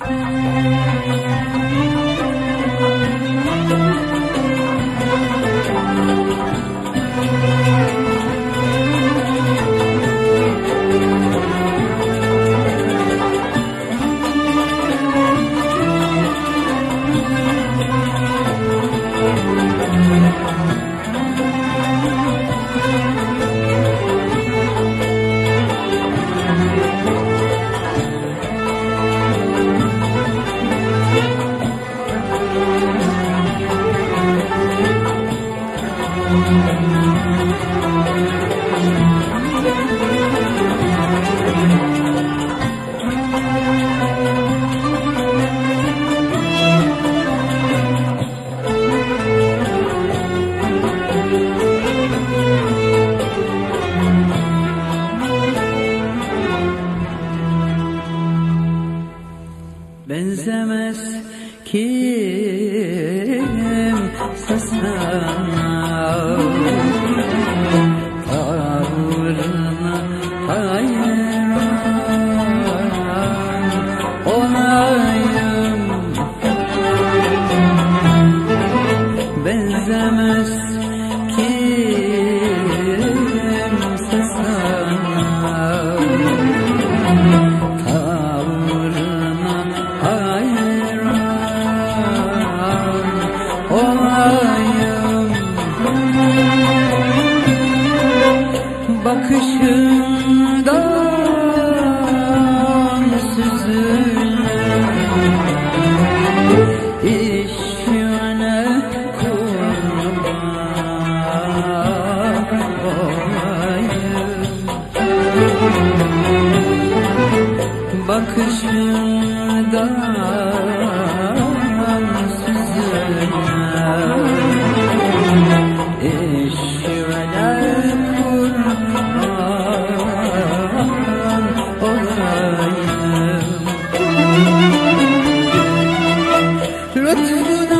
아! Kimse sana kışın do do do